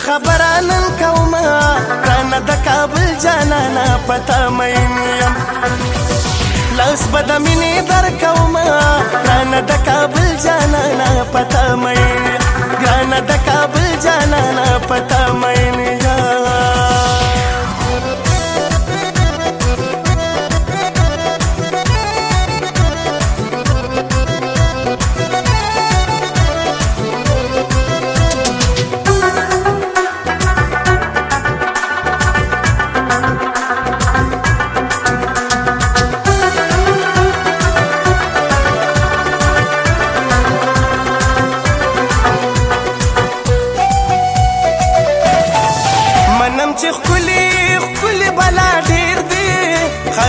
خبره نن کوم زانا پتا مینیم لاس بد منی در کوما نن د کابل جانا پتا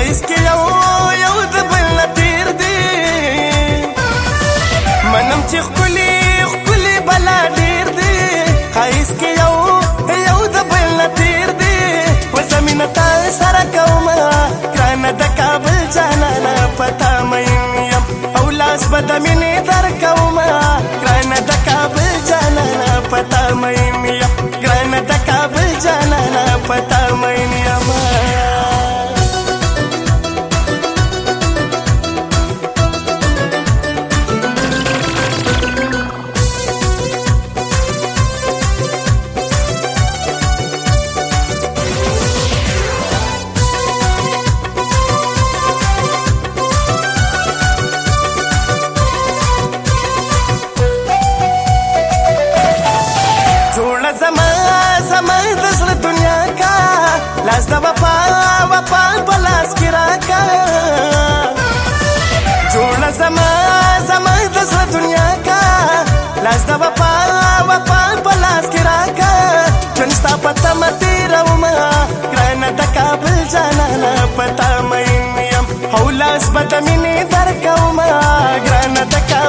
مجلس کې یو یو د بل نه تیر دی منم چې خپلې خپلې بلا ډیر دی ښایست کې ستا وفا وفا پلاس کی راکا جوړه زما زما د زړه دنیا کا لاس د وفا وفا پلاس کی راکا جن ستا پتا متی روما ګرانه د کابل جانانا پتا مې یم او لاس پتا مې درکوما ګرانه د کابل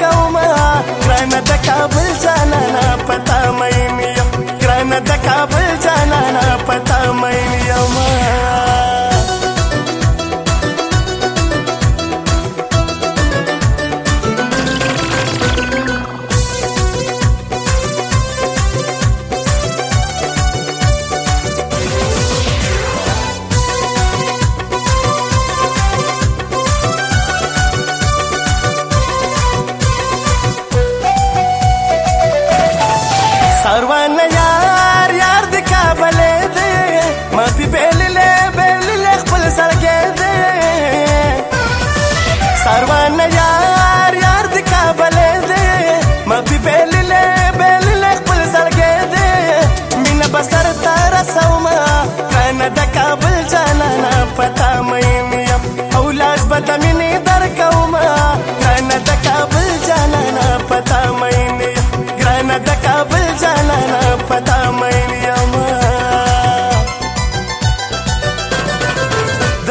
gauma Crime at the cowboy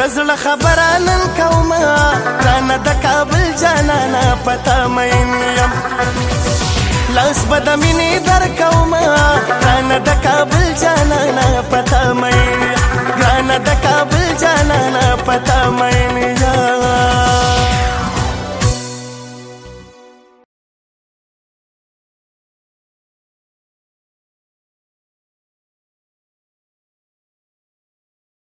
د زړه خبره نن کوم رانه د کابل جانانا پتا مې یم لاس بد مینې در کوم